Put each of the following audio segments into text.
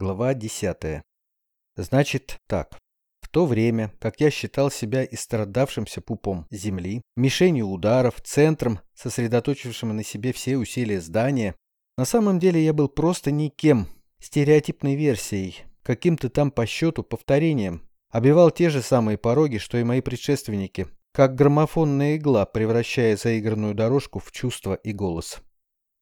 Глава 10. Значит так. В то время, как я считал себя истрадавшимся пупом земли, мишенью ударов, центром, сосредоточившим на себе все усилия здания, на самом деле я был просто никем, стереотипной версией, каким-то там по счету повторением, обивал те же самые пороги, что и мои предшественники, как граммофонная игла, превращая заигранную дорожку в чувство и голос.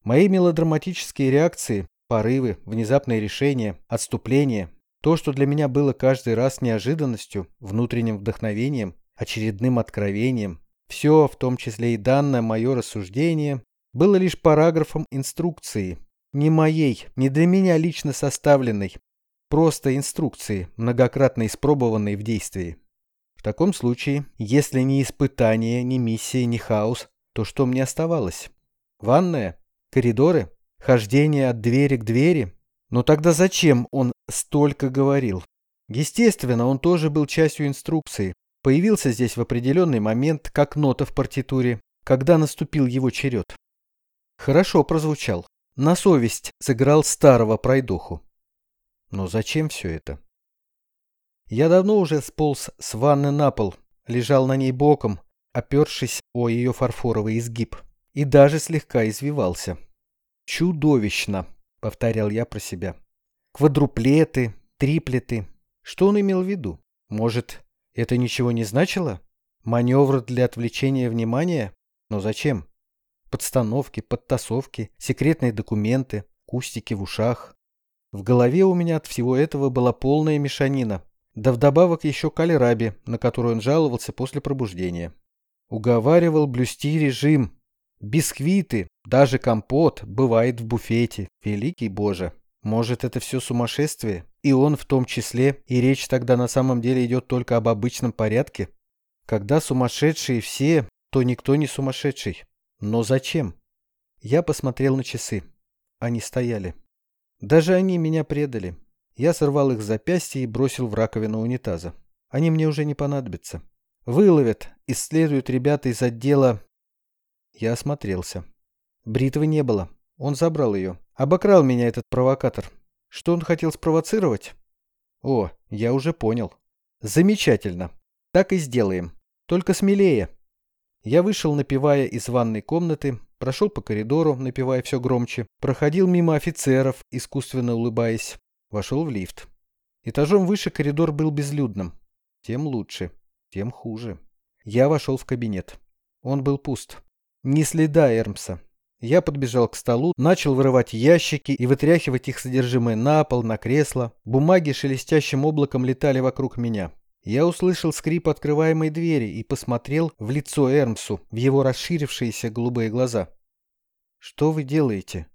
Мои мелодраматические реакции, порывы, внезапные решения, отступления, то, что для меня было каждый раз неожиданностью, внутренним вдохновением, очередным откровением, все, в том числе и данное мое рассуждение, было лишь параграфом инструкции, не моей, не для меня лично составленной, просто инструкции, многократно испробованной в действии. В таком случае, если ни испытание, ни миссия, ни хаос, то что мне оставалось? Ванная? Коридоры? Хождение от двери к двери? Но тогда зачем он столько говорил? Естественно, он тоже был частью инструкции. Появился здесь в определенный момент, как нота в партитуре, когда наступил его черед. Хорошо прозвучал. На совесть сыграл старого пройдуху. Но зачем все это? Я давно уже сполз с ванны на пол, лежал на ней боком, опершись о ее фарфоровый изгиб, и даже слегка извивался. «Чудовищно!» — повторял я про себя. «Квадруплеты, триплеты. Что он имел в виду? Может, это ничего не значило? Маневр для отвлечения внимания? Но зачем? Подстановки, подтасовки, секретные документы, кустики в ушах. В голове у меня от всего этого была полная мешанина. Да вдобавок еще калераби, на которую он жаловался после пробуждения. Уговаривал блюсти режим, Бисквиты, даже компот бывает в буфете. Великий Боже. Может, это все сумасшествие? И он в том числе, и речь тогда на самом деле идет только об обычном порядке? Когда сумасшедшие все, то никто не сумасшедший. Но зачем? Я посмотрел на часы. Они стояли. Даже они меня предали. Я сорвал их запястья и бросил в раковину унитаза. Они мне уже не понадобятся. Выловят, исследуют ребята из отдела я осмотрелся. Бритвы не было. Он забрал ее. Обокрал меня этот провокатор. Что он хотел спровоцировать? О, я уже понял. Замечательно. Так и сделаем. Только смелее. Я вышел, напевая из ванной комнаты, прошел по коридору, напевая все громче, проходил мимо офицеров, искусственно улыбаясь, вошел в лифт. Этажом выше коридор был безлюдным. Тем лучше, тем хуже. Я вошел в кабинет. Он был пуст. Ни следа Эрмса. Я подбежал к столу, начал вырывать ящики и вытряхивать их содержимое на пол, на кресло. Бумаги шелестящим облаком летали вокруг меня. Я услышал скрип открываемой двери и посмотрел в лицо Эрмсу, в его расширившиеся голубые глаза. «Что вы делаете?»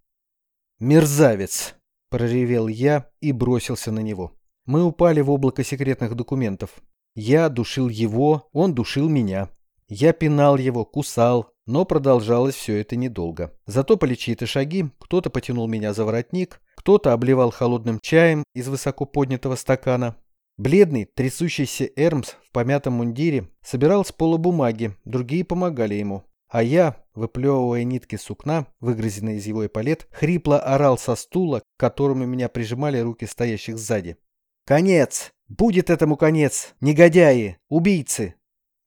«Мерзавец!» – проревел я и бросился на него. Мы упали в облако секретных документов. Я душил его, он душил меня. Я пинал его, кусал, но продолжалось все это недолго. Зато по чьи-то шаги кто-то потянул меня за воротник, кто-то обливал холодным чаем из высоко поднятого стакана. Бледный, трясущийся Эрмс в помятом мундире собирал с пола бумаги, другие помогали ему. А я, выплевывая нитки сукна, выгрызенные из его эполет, хрипло орал со стула, к которому меня прижимали руки стоящих сзади. «Конец! Будет этому конец! Негодяи! Убийцы!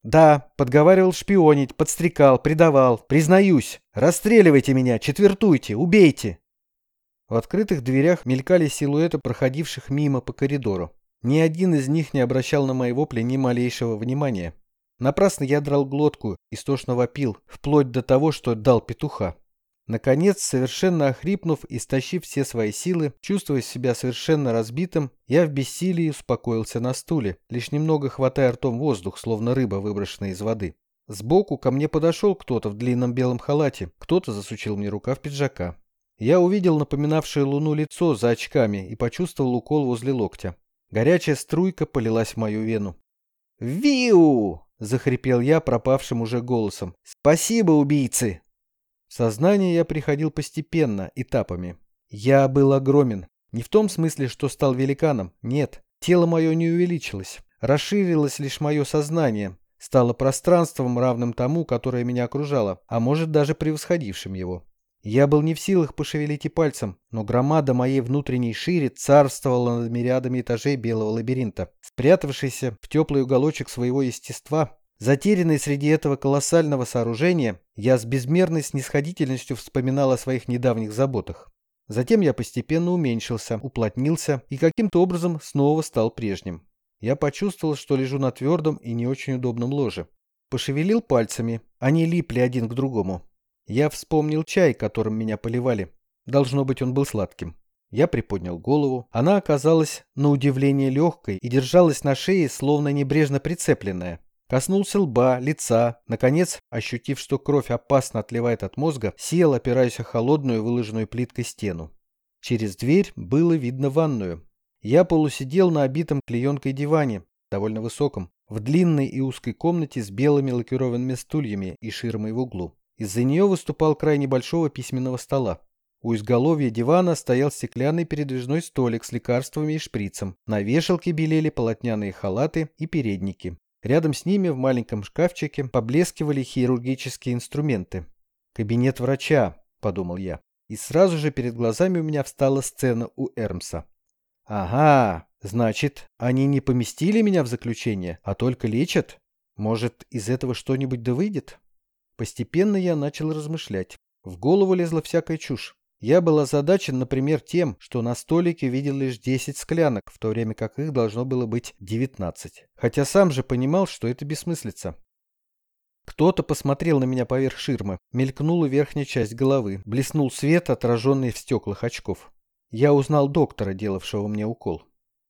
Да, подговаривал шпионить, подстрекал, предавал. Признаюсь. Расстреливайте меня, четвертуйте, убейте. В открытых дверях мелькали силуэты проходивших мимо по коридору. Ни один из них не обращал на мои вопли ни малейшего внимания. Напрасно я драл глотку, истошно вопил, вплоть до того, что дал петуха. Наконец, совершенно охрипнув и стащив все свои силы, чувствуя себя совершенно разбитым, я в бессилии успокоился на стуле, лишь немного хватая ртом воздух, словно рыба, выброшенная из воды. Сбоку ко мне подошел кто-то в длинном белом халате, кто-то засучил мне рукав пиджака. Я увидел напоминавшее луну лицо за очками и почувствовал укол возле локтя. Горячая струйка полилась в мою вену. «Виу!» — захрипел я пропавшим уже голосом. «Спасибо, убийцы!» В сознание я приходил постепенно, этапами. Я был огромен. Не в том смысле, что стал великаном. Нет. Тело мое не увеличилось. Расширилось лишь мое сознание. Стало пространством, равным тому, которое меня окружало, а может даже превосходившим его. Я был не в силах пошевелить и пальцем, но громада моей внутренней шире царствовала над мириадами этажей белого лабиринта. Спрятавшийся в теплый уголочек своего естества, затерянный среди этого колоссального сооружения, я с безмерной снисходительностью вспоминал о своих недавних заботах. Затем я постепенно уменьшился, уплотнился и каким-то образом снова стал прежним. Я почувствовал, что лежу на твердом и не очень удобном ложе. Пошевелил пальцами, они липли один к другому. Я вспомнил чай, которым меня поливали. Должно быть, он был сладким. Я приподнял голову. Она оказалась, на удивление, легкой и держалась на шее, словно небрежно прицепленная. Коснулся лба, лица. Наконец, ощутив, что кровь опасно отливает от мозга, сел, опираясь о холодную, выложенную плиткой стену. Через дверь было видно ванную. Я полусидел на обитом клеенкой диване, довольно высоком, в длинной и узкой комнате с белыми лакированными стульями и ширмой в углу. Из-за нее выступал край небольшого письменного стола. У изголовья дивана стоял стеклянный передвижной столик с лекарствами и шприцем. На вешалке белели полотняные халаты и передники. Рядом с ними в маленьком шкафчике поблескивали хирургические инструменты. «Кабинет врача», — подумал я. И сразу же перед глазами у меня встала сцена у Эрмса. «Ага, значит, они не поместили меня в заключение, а только лечат? Может, из этого что-нибудь да выйдет?» Постепенно я начал размышлять. В голову лезла всякая чушь. Я был озадачен, например, тем, что на столике видел лишь 10 склянок, в то время как их должно было быть 19. Хотя сам же понимал, что это бессмыслица. Кто-то посмотрел на меня поверх ширмы, мелькнула верхняя часть головы, блеснул свет, отраженный в стеклах очков. Я узнал доктора, делавшего мне укол.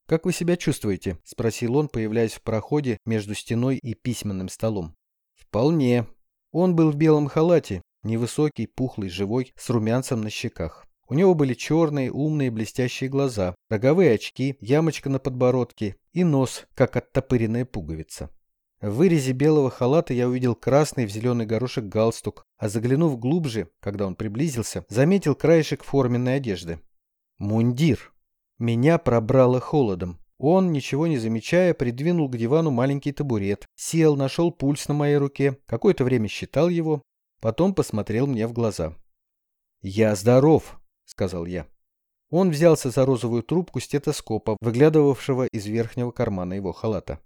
«Как вы себя чувствуете?» – спросил он, появляясь в проходе между стеной и письменным столом. «Вполне». Он был в белом халате, Невысокий, пухлый, живой, с румянцем на щеках. У него были черные, умные, блестящие глаза, роговые очки, ямочка на подбородке и нос, как оттопыренная пуговица. В вырезе белого халата я увидел красный в зеленый горошек галстук, а заглянув глубже, когда он приблизился, заметил краешек форменной одежды. Мундир. Меня пробрало холодом. Он, ничего не замечая, придвинул к дивану маленький табурет, сел, нашел пульс на моей руке, какое-то время считал его, Потом посмотрел мне в глаза. «Я здоров», — сказал я. Он взялся за розовую трубку стетоскопа, выглядывавшего из верхнего кармана его халата.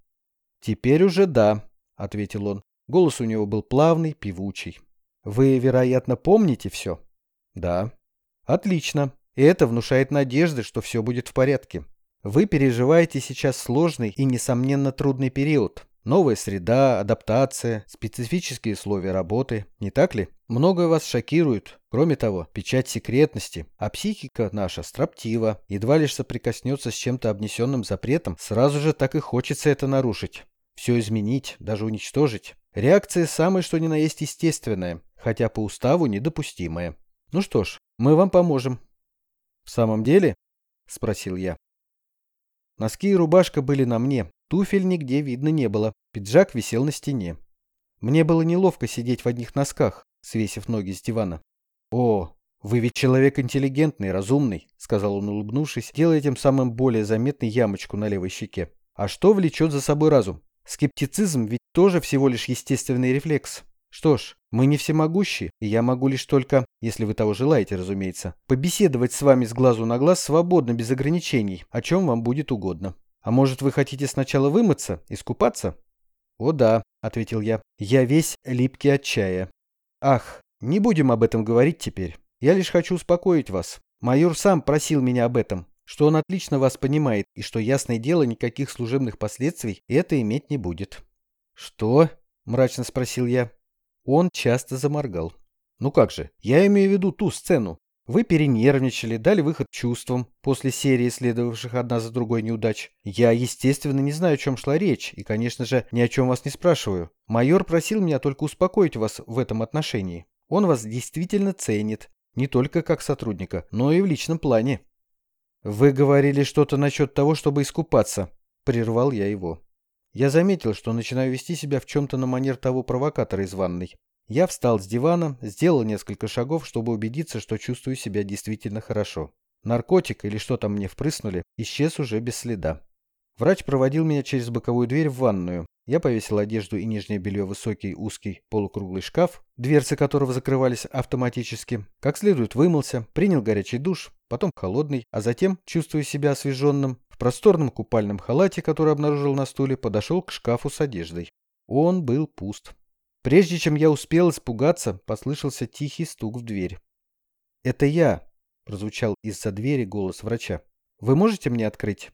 «Теперь уже да», — ответил он. Голос у него был плавный, певучий. «Вы, вероятно, помните все?» «Да». «Отлично. И это внушает надежды, что все будет в порядке. Вы переживаете сейчас сложный и, несомненно, трудный период. Новая среда, адаптация, специфические условия работы, не так ли? Многое вас шокирует. Кроме того, печать секретности. А психика наша строптива. Едва лишь соприкоснется с чем-то обнесенным запретом, сразу же так и хочется это нарушить. Все изменить, даже уничтожить. Реакция самая что ни на есть естественная, хотя по уставу недопустимая. Ну что ж, мы вам поможем. В самом деле? Спросил я. Носки и рубашка были на мне, Туфель нигде видно не было, пиджак висел на стене. Мне было неловко сидеть в одних носках, свесив ноги с дивана. «О, вы ведь человек интеллигентный, разумный», — сказал он, улыбнувшись, делая тем самым более заметной ямочку на левой щеке. «А что влечет за собой разум? Скептицизм ведь тоже всего лишь естественный рефлекс. Что ж, мы не всемогущи, и я могу лишь только, если вы того желаете, разумеется, побеседовать с вами с глазу на глаз свободно, без ограничений, о чем вам будет угодно. А может, вы хотите сначала вымыться, искупаться? О да, ответил я. Я весь липкий от чая. Ах, не будем об этом говорить теперь. Я лишь хочу успокоить вас. Майор сам просил меня об этом, что он отлично вас понимает и что, ясное дело, никаких служебных последствий это иметь не будет. Что? мрачно спросил я. Он часто заморгал. Ну как же, я имею в виду ту сцену, вы перенервничали, дали выход чувствам после серии следовавших одна за другой неудач. Я, естественно, не знаю, о чем шла речь, и, конечно же, ни о чем вас не спрашиваю. Майор просил меня только успокоить вас в этом отношении. Он вас действительно ценит, не только как сотрудника, но и в личном плане. Вы говорили что-то насчет того, чтобы искупаться. Прервал я его. Я заметил, что начинаю вести себя в чем-то на манер того провокатора из ванной. Я встал с дивана, сделал несколько шагов, чтобы убедиться, что чувствую себя действительно хорошо. Наркотик или что там мне впрыснули исчез уже без следа. Врач проводил меня через боковую дверь в ванную. Я повесил одежду и нижнее белье в высокий узкий полукруглый шкаф, дверцы которого закрывались автоматически, как следует вымылся, принял горячий душ, потом холодный, а затем, чувствуя себя освеженным, в просторном купальном халате, который обнаружил на стуле, подошел к шкафу с одеждой. Он был пуст. Прежде чем я успел испугаться, послышался тихий стук в дверь. «Это я», — прозвучал из-за двери голос врача. «Вы можете мне открыть?»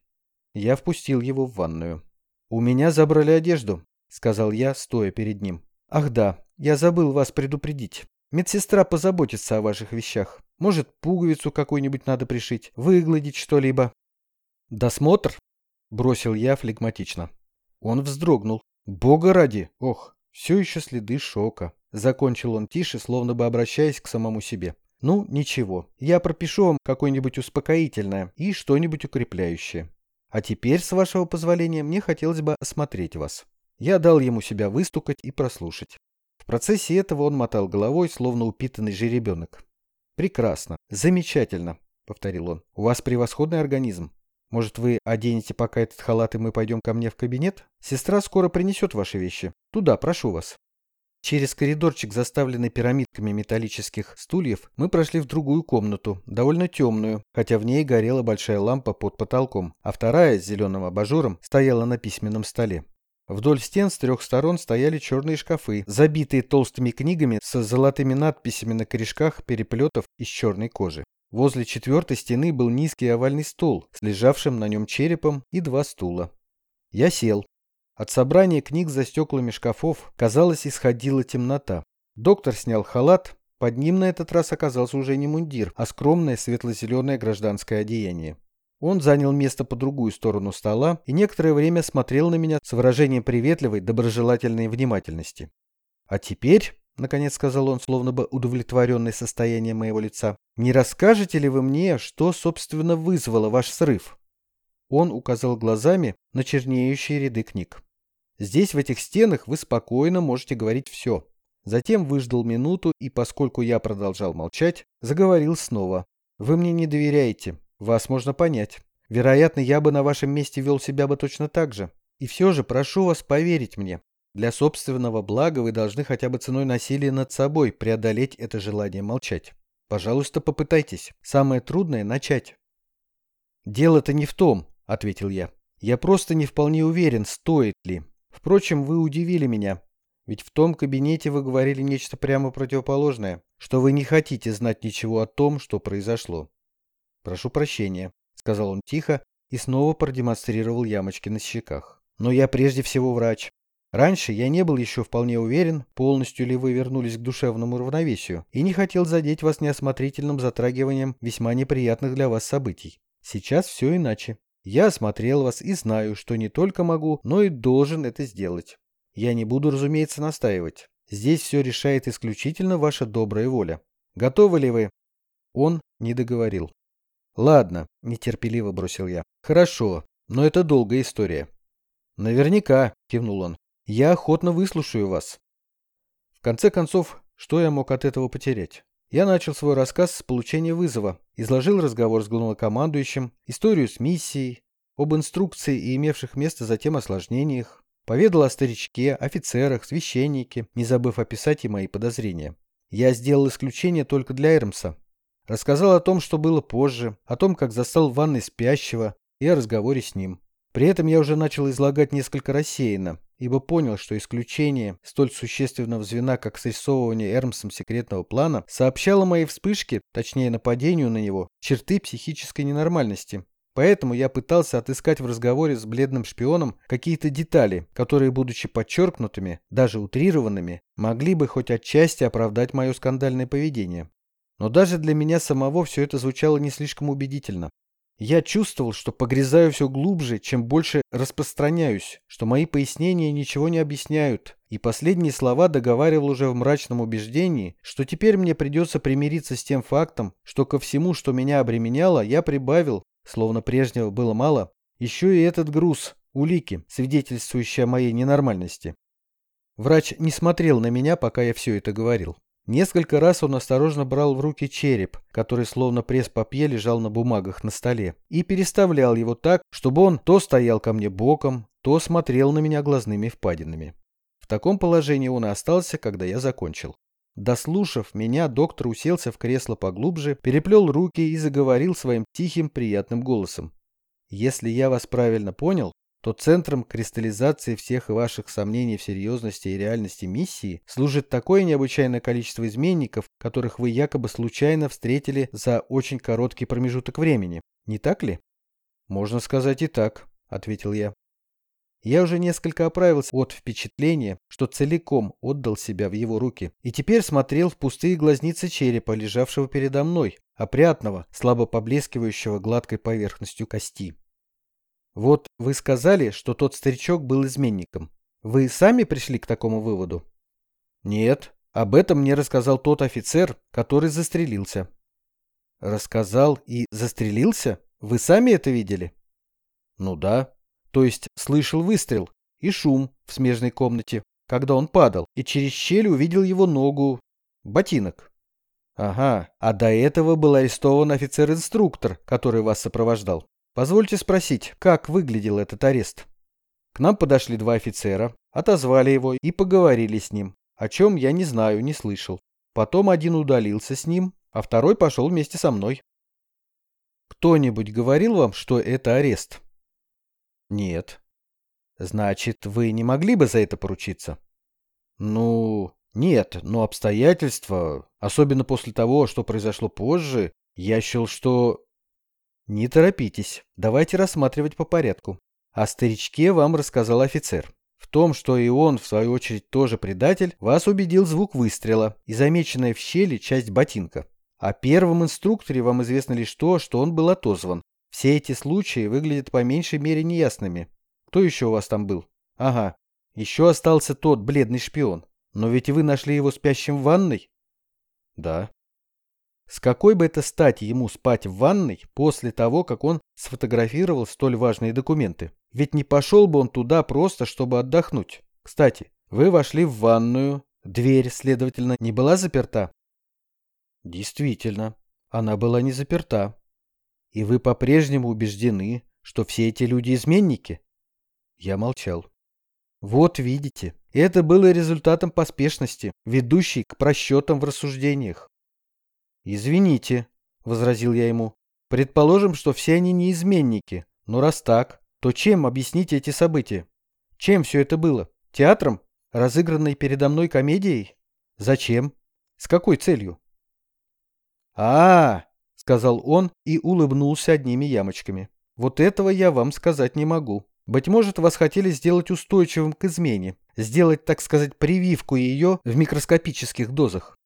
Я впустил его в ванную. «У меня забрали одежду», — сказал я, стоя перед ним. «Ах да, я забыл вас предупредить. Медсестра позаботится о ваших вещах. Может, пуговицу какую-нибудь надо пришить, выгладить что-либо». «Досмотр?» — бросил я флегматично. Он вздрогнул. «Бога ради! Ох, все еще следы шока». Закончил он тише, словно бы обращаясь к самому себе. «Ну, ничего, я пропишу вам какое-нибудь успокоительное и что-нибудь укрепляющее. А теперь, с вашего позволения, мне хотелось бы осмотреть вас. Я дал ему себя выстукать и прослушать. В процессе этого он мотал головой, словно упитанный жеребенок. «Прекрасно. Замечательно», — повторил он. «У вас превосходный организм. Может, вы оденете пока этот халат, и мы пойдем ко мне в кабинет? Сестра скоро принесет ваши вещи. Туда, прошу вас». Через коридорчик, заставленный пирамидками металлических стульев, мы прошли в другую комнату, довольно темную, хотя в ней горела большая лампа под потолком, а вторая с зеленым абажуром стояла на письменном столе. Вдоль стен с трех сторон стояли черные шкафы, забитые толстыми книгами с золотыми надписями на корешках переплетов из черной кожи. Возле четвертой стены был низкий овальный стол с лежавшим на нем черепом и два стула. Я сел, от собрания книг за стеклами шкафов, казалось, исходила темнота. Доктор снял халат, под ним на этот раз оказался уже не мундир, а скромное светло-зеленое гражданское одеяние. Он занял место по другую сторону стола и некоторое время смотрел на меня с выражением приветливой, доброжелательной внимательности. «А теперь», — наконец сказал он, словно бы удовлетворенный состоянием моего лица, «не расскажете ли вы мне, что, собственно, вызвало ваш срыв?» Он указал глазами на чернеющие ряды книг. Здесь, в этих стенах, вы спокойно можете говорить все. Затем выждал минуту и, поскольку я продолжал молчать, заговорил снова. Вы мне не доверяете. Вас можно понять. Вероятно, я бы на вашем месте вел себя бы точно так же. И все же прошу вас поверить мне. Для собственного блага вы должны хотя бы ценой насилия над собой преодолеть это желание молчать. Пожалуйста, попытайтесь. Самое трудное – начать. «Дело-то не в том», – ответил я. «Я просто не вполне уверен, стоит ли. Впрочем, вы удивили меня. Ведь в том кабинете вы говорили нечто прямо противоположное, что вы не хотите знать ничего о том, что произошло. Прошу прощения, сказал он тихо и снова продемонстрировал ямочки на щеках. Но я прежде всего врач. Раньше я не был еще вполне уверен, полностью ли вы вернулись к душевному равновесию, и не хотел задеть вас неосмотрительным затрагиванием весьма неприятных для вас событий. Сейчас все иначе. Я осмотрел вас и знаю, что не только могу, но и должен это сделать. Я не буду, разумеется, настаивать. Здесь все решает исключительно ваша добрая воля. Готовы ли вы? Он не договорил. Ладно, нетерпеливо бросил я. Хорошо, но это долгая история. Наверняка, кивнул он. Я охотно выслушаю вас. В конце концов, что я мог от этого потерять? Я начал свой рассказ с получения вызова, изложил разговор с главнокомандующим, историю с миссией, об инструкции и имевших место затем осложнениях, поведал о старичке, офицерах, священнике, не забыв описать и мои подозрения. Я сделал исключение только для Эрмса. Рассказал о том, что было позже, о том, как застал в ванной спящего и о разговоре с ним. При этом я уже начал излагать несколько рассеянно, ибо понял, что исключение столь существенного звена, как срисовывание Эрмсом секретного плана, сообщало моей вспышке, точнее нападению на него, черты психической ненормальности. Поэтому я пытался отыскать в разговоре с бледным шпионом какие-то детали, которые, будучи подчеркнутыми, даже утрированными, могли бы хоть отчасти оправдать мое скандальное поведение. Но даже для меня самого все это звучало не слишком убедительно. Я чувствовал, что погрязаю все глубже, чем больше распространяюсь, что мои пояснения ничего не объясняют, и последние слова договаривал уже в мрачном убеждении, что теперь мне придется примириться с тем фактом, что ко всему, что меня обременяло, я прибавил, словно прежнего было мало, еще и этот груз, улики, свидетельствующие о моей ненормальности. Врач не смотрел на меня, пока я все это говорил. Несколько раз он осторожно брал в руки череп, который словно пресс-папье лежал на бумагах на столе, и переставлял его так, чтобы он то стоял ко мне боком, то смотрел на меня глазными впадинами. В таком положении он и остался, когда я закончил. Дослушав меня, доктор уселся в кресло поглубже, переплел руки и заговорил своим тихим, приятным голосом. «Если я вас правильно понял, то центром кристаллизации всех ваших сомнений в серьезности и реальности миссии служит такое необычайное количество изменников, которых вы якобы случайно встретили за очень короткий промежуток времени. Не так ли? Можно сказать и так, ответил я. Я уже несколько оправился от впечатления, что целиком отдал себя в его руки, и теперь смотрел в пустые глазницы черепа, лежавшего передо мной, опрятного, слабо поблескивающего гладкой поверхностью кости. Вот вы сказали, что тот старичок был изменником. Вы сами пришли к такому выводу? Нет, об этом мне рассказал тот офицер, который застрелился. Рассказал и застрелился? Вы сами это видели? Ну да. То есть слышал выстрел и шум в смежной комнате, когда он падал, и через щель увидел его ногу, ботинок. Ага, а до этого был арестован офицер-инструктор, который вас сопровождал. Позвольте спросить, как выглядел этот арест? К нам подошли два офицера, отозвали его и поговорили с ним, о чем я не знаю, не слышал. Потом один удалился с ним, а второй пошел вместе со мной. Кто-нибудь говорил вам, что это арест? Нет. Значит, вы не могли бы за это поручиться? Ну, нет, но обстоятельства, особенно после того, что произошло позже, я счел, что не торопитесь, давайте рассматривать по порядку. О старичке вам рассказал офицер. В том, что и он, в свою очередь, тоже предатель, вас убедил звук выстрела и замеченная в щели часть ботинка. О первом инструкторе вам известно лишь то, что он был отозван. Все эти случаи выглядят по меньшей мере неясными. Кто еще у вас там был? Ага, еще остался тот бледный шпион. Но ведь вы нашли его спящим в ванной? Да. С какой бы это стати ему спать в ванной после того, как он сфотографировал столь важные документы? Ведь не пошел бы он туда просто, чтобы отдохнуть. Кстати, вы вошли в ванную, дверь, следовательно, не была заперта? Действительно, она была не заперта. И вы по-прежнему убеждены, что все эти люди изменники? Я молчал. Вот видите, это было результатом поспешности, ведущей к просчетам в рассуждениях. «Извините», — возразил я ему. «Предположим, что все они не изменники. Но раз так, то чем объясните эти события? Чем все это было? Театром? Разыгранной передо мной комедией? Зачем? С какой целью?» а, -а, -а сказал он и улыбнулся одними ямочками. «Вот этого я вам сказать не могу. Быть может, вас хотели сделать устойчивым к измене, сделать, так сказать, прививку ее в микроскопических дозах.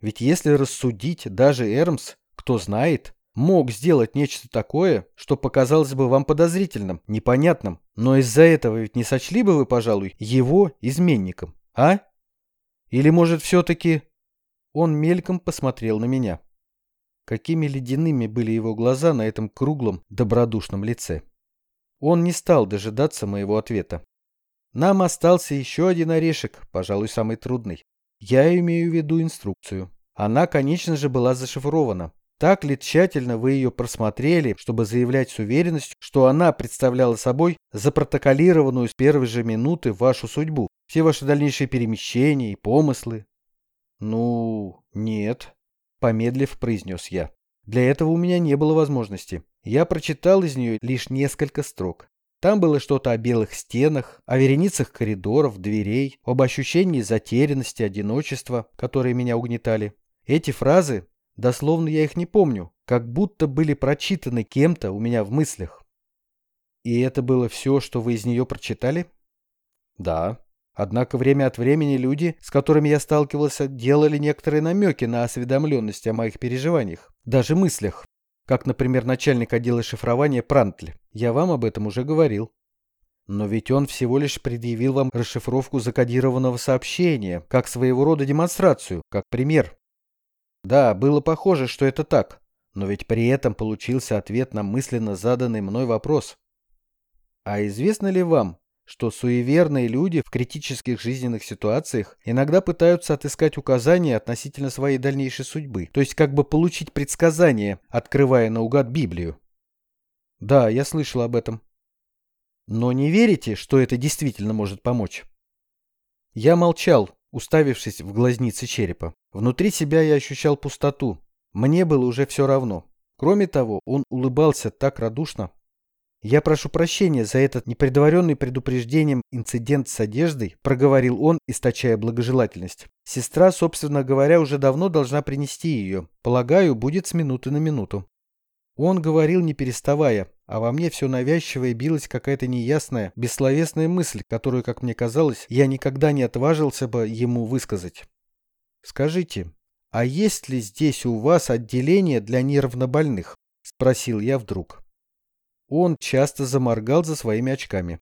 Ведь если рассудить, даже Эрмс, кто знает, мог сделать нечто такое, что показалось бы вам подозрительным, непонятным, но из-за этого ведь не сочли бы вы, пожалуй, его изменником, а? Или, может, все-таки... Он мельком посмотрел на меня. Какими ледяными были его глаза на этом круглом, добродушном лице. Он не стал дожидаться моего ответа. Нам остался еще один орешек, пожалуй, самый трудный. Я имею в виду инструкцию. Она, конечно же, была зашифрована. Так ли тщательно вы ее просмотрели, чтобы заявлять с уверенностью, что она представляла собой запротоколированную с первой же минуты вашу судьбу, все ваши дальнейшие перемещения и помыслы? Ну, нет, помедлив произнес я. Для этого у меня не было возможности. Я прочитал из нее лишь несколько строк. Там было что-то о белых стенах, о вереницах коридоров, дверей, об ощущении затерянности, одиночества, которые меня угнетали. Эти фразы, дословно я их не помню, как будто были прочитаны кем-то у меня в мыслях. И это было все, что вы из нее прочитали? Да. Однако время от времени люди, с которыми я сталкивался, делали некоторые намеки на осведомленность о моих переживаниях, даже мыслях. Как, например, начальник отдела шифрования Прантль. Я вам об этом уже говорил. Но ведь он всего лишь предъявил вам расшифровку закодированного сообщения, как своего рода демонстрацию, как пример. Да, было похоже, что это так, но ведь при этом получился ответ на мысленно заданный мной вопрос. А известно ли вам, что суеверные люди в критических жизненных ситуациях иногда пытаются отыскать указания относительно своей дальнейшей судьбы, то есть как бы получить предсказание, открывая наугад Библию? Да, я слышал об этом. Но не верите, что это действительно может помочь? Я молчал, уставившись в глазницы черепа. Внутри себя я ощущал пустоту. Мне было уже все равно. Кроме того, он улыбался так радушно. «Я прошу прощения за этот непредваренный предупреждением инцидент с одеждой», проговорил он, источая благожелательность. «Сестра, собственно говоря, уже давно должна принести ее. Полагаю, будет с минуты на минуту». Он говорил не переставая, а во мне все навязчивое билась какая-то неясная, бессловесная мысль, которую, как мне казалось, я никогда не отважился бы ему высказать. «Скажите, а есть ли здесь у вас отделение для нервнобольных?» – спросил я вдруг. Он часто заморгал за своими очками.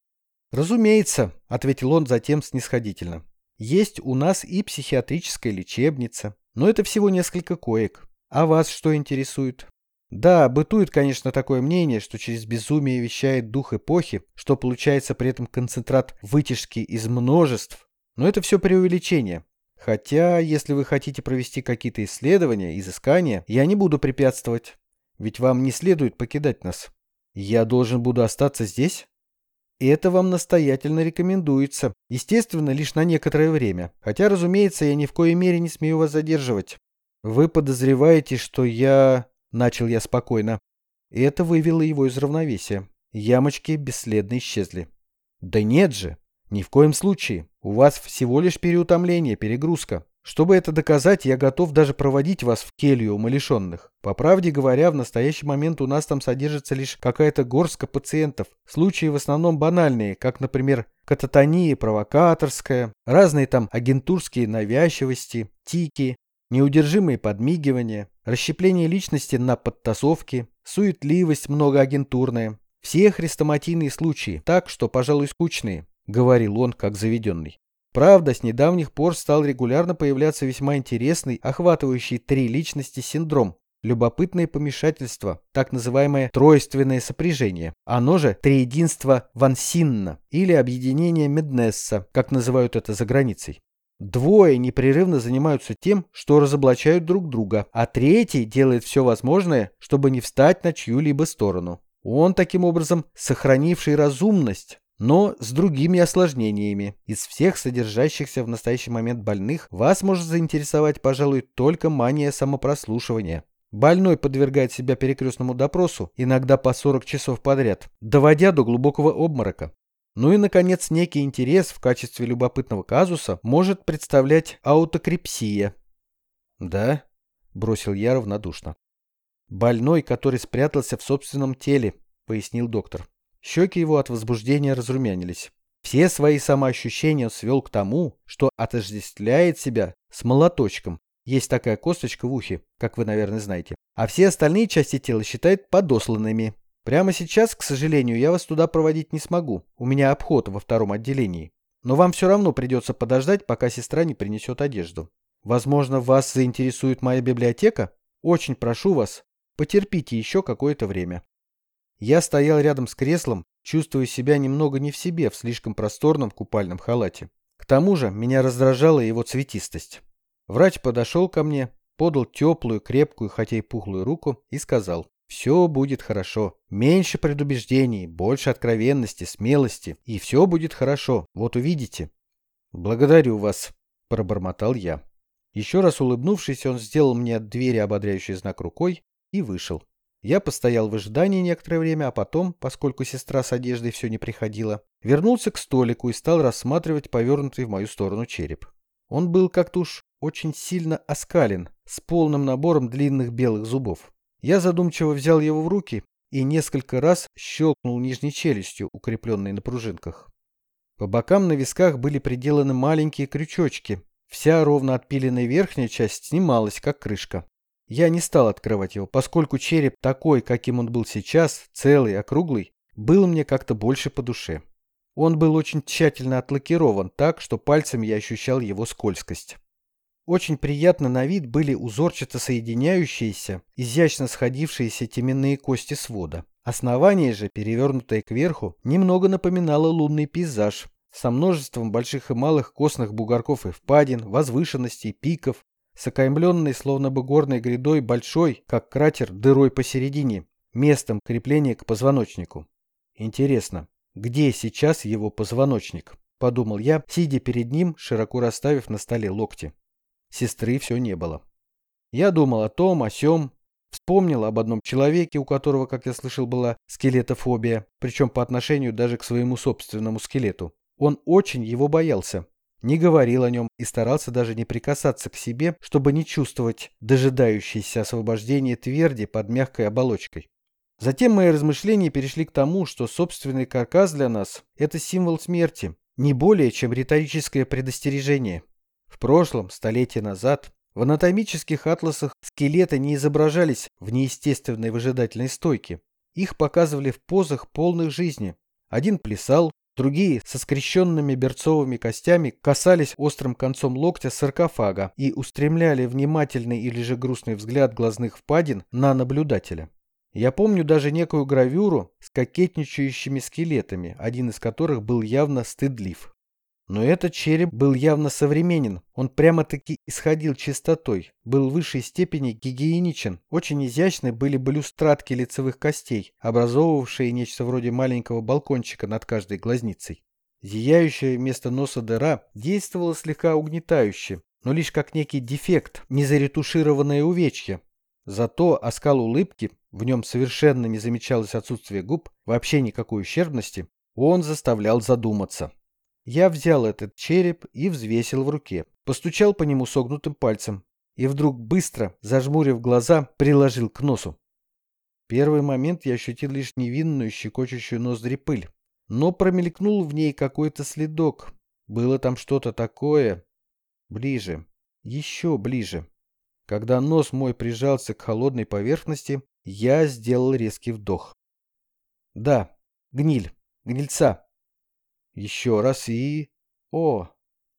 «Разумеется», — ответил он затем снисходительно. «Есть у нас и психиатрическая лечебница, но это всего несколько коек. А вас что интересует?» Да, бытует, конечно, такое мнение, что через безумие вещает дух эпохи, что получается при этом концентрат вытяжки из множеств. Но это все преувеличение. Хотя, если вы хотите провести какие-то исследования, изыскания, я не буду препятствовать. Ведь вам не следует покидать нас. Я должен буду остаться здесь? Это вам настоятельно рекомендуется. Естественно, лишь на некоторое время. Хотя, разумеется, я ни в коей мере не смею вас задерживать. Вы подозреваете, что я... Начал я спокойно. Это вывело его из равновесия. Ямочки бесследно исчезли. Да нет же. Ни в коем случае. У вас всего лишь переутомление, перегрузка. Чтобы это доказать, я готов даже проводить вас в келью умалишенных. По правде говоря, в настоящий момент у нас там содержится лишь какая-то горстка пациентов. Случаи в основном банальные, как, например, кататония провокаторская, разные там агентурские навязчивости, тики, неудержимые подмигивания, расщепление личности на подтасовки, суетливость многоагентурная. Все хрестоматийные случаи, так что, пожалуй, скучные, говорил он как заведенный. Правда, с недавних пор стал регулярно появляться весьма интересный, охватывающий три личности синдром. Любопытное помешательство, так называемое тройственное сопряжение, оно же триединство Вансинна или объединение Меднесса, как называют это за границей. Двое непрерывно занимаются тем, что разоблачают друг друга, а третий делает все возможное, чтобы не встать на чью-либо сторону. Он, таким образом, сохранивший разумность, но с другими осложнениями. Из всех содержащихся в настоящий момент больных вас может заинтересовать, пожалуй, только мания самопрослушивания. Больной подвергает себя перекрестному допросу, иногда по 40 часов подряд, доводя до глубокого обморока. Ну и, наконец, некий интерес в качестве любопытного казуса может представлять аутокрипсия. «Да?» – бросил я равнодушно. «Больной, который спрятался в собственном теле», – пояснил доктор. Щеки его от возбуждения разрумянились. Все свои самоощущения свел к тому, что отождествляет себя с молоточком. Есть такая косточка в ухе, как вы, наверное, знаете. А все остальные части тела считает подосланными. Прямо сейчас, к сожалению, я вас туда проводить не смогу. У меня обход во втором отделении. Но вам все равно придется подождать, пока сестра не принесет одежду. Возможно, вас заинтересует моя библиотека? Очень прошу вас, потерпите еще какое-то время. Я стоял рядом с креслом, чувствуя себя немного не в себе в слишком просторном купальном халате. К тому же меня раздражала его цветистость. Врач подошел ко мне, подал теплую, крепкую, хотя и пухлую руку и сказал, «Все будет хорошо. Меньше предубеждений, больше откровенности, смелости, и все будет хорошо, вот увидите». «Благодарю вас», – пробормотал я. Еще раз улыбнувшись, он сделал мне от двери ободряющий знак рукой и вышел. Я постоял в ожидании некоторое время, а потом, поскольку сестра с одеждой все не приходила, вернулся к столику и стал рассматривать повернутый в мою сторону череп. Он был как-то уж очень сильно оскален, с полным набором длинных белых зубов. Я задумчиво взял его в руки и несколько раз щелкнул нижней челюстью, укрепленной на пружинках. По бокам на висках были приделаны маленькие крючочки. Вся ровно отпиленная верхняя часть снималась, как крышка. Я не стал открывать его, поскольку череп такой, каким он был сейчас, целый, округлый, был мне как-то больше по душе. Он был очень тщательно отлакирован так, что пальцами я ощущал его скользкость. Очень приятно на вид были узорчато соединяющиеся, изящно сходившиеся теменные кости свода. Основание же, перевернутое кверху, немного напоминало лунный пейзаж со множеством больших и малых костных бугорков и впадин, возвышенностей, пиков, с окаймленной словно бы горной грядой большой, как кратер, дырой посередине, местом крепления к позвоночнику. Интересно, Где сейчас его позвоночник? Подумал я, сидя перед ним, широко расставив на столе локти. Сестры все не было. Я думал о том, о сём, вспомнил об одном человеке, у которого, как я слышал, была скелетофобия, причем по отношению даже к своему собственному скелету. Он очень его боялся, не говорил о нем и старался даже не прикасаться к себе, чтобы не чувствовать дожидающееся освобождение тверди под мягкой оболочкой. Затем мои размышления перешли к тому, что собственный каркас для нас – это символ смерти, не более чем риторическое предостережение. В прошлом, столетия назад, в анатомических атласах скелеты не изображались в неестественной выжидательной стойке. Их показывали в позах полных жизни. Один плясал, другие со скрещенными берцовыми костями касались острым концом локтя саркофага и устремляли внимательный или же грустный взгляд глазных впадин на наблюдателя. Я помню даже некую гравюру с кокетничающими скелетами, один из которых был явно стыдлив. Но этот череп был явно современен, он прямо-таки исходил чистотой, был в высшей степени гигиеничен, очень изящны были балюстрадки лицевых костей, образовывавшие нечто вроде маленького балкончика над каждой глазницей. Зияющая вместо носа дыра действовала слегка угнетающе, но лишь как некий дефект, незаретушированное увечье. Зато оскал улыбки в нем совершенно не замечалось отсутствие губ, вообще никакой ущербности, он заставлял задуматься. Я взял этот череп и взвесил в руке, постучал по нему согнутым пальцем и вдруг быстро, зажмурив глаза, приложил к носу. Первый момент я ощутил лишь невинную щекочущую ноздри пыль, но промелькнул в ней какой-то следок. Было там что-то такое. Ближе, еще ближе. Когда нос мой прижался к холодной поверхности, я сделал резкий вдох. Да, гниль, гнильца. Еще раз и... О,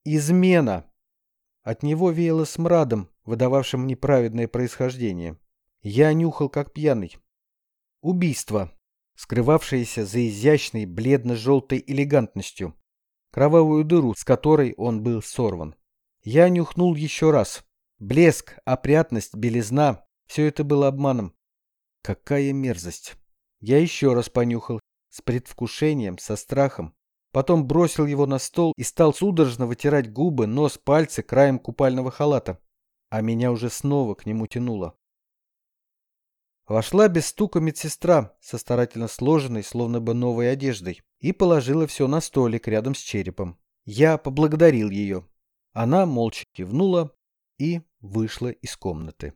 измена! От него веяло смрадом, выдававшим неправедное происхождение. Я нюхал как пьяный. Убийство, скрывавшееся за изящной бледно-желтой элегантностью. Кровавую дыру, с которой он был сорван. Я нюхнул еще раз. Блеск, опрятность, белизна — все это было обманом. Какая мерзость! Я еще раз понюхал, с предвкушением, со страхом. Потом бросил его на стол и стал судорожно вытирать губы, нос, пальцы краем купального халата. А меня уже снова к нему тянуло. Вошла без стука медсестра со старательно сложенной, словно бы новой одеждой, и положила все на столик рядом с черепом. Я поблагодарил ее. Она молча кивнула и вышла из комнаты.